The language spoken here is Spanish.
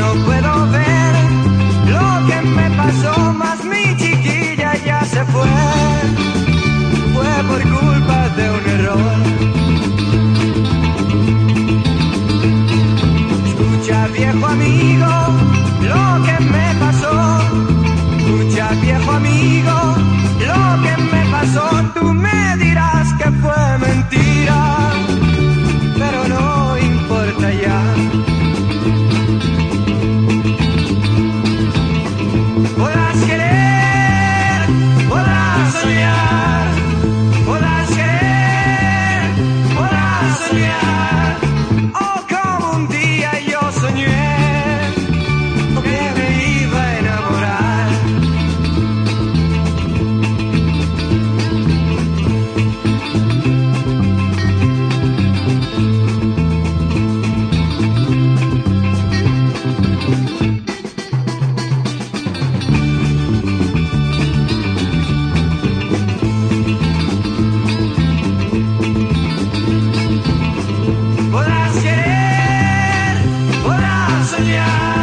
no puedo ver lo que me pasó, más mi chiquilla ya se fue. Fue por culpa de un error. Escucha viejo amigo soñar.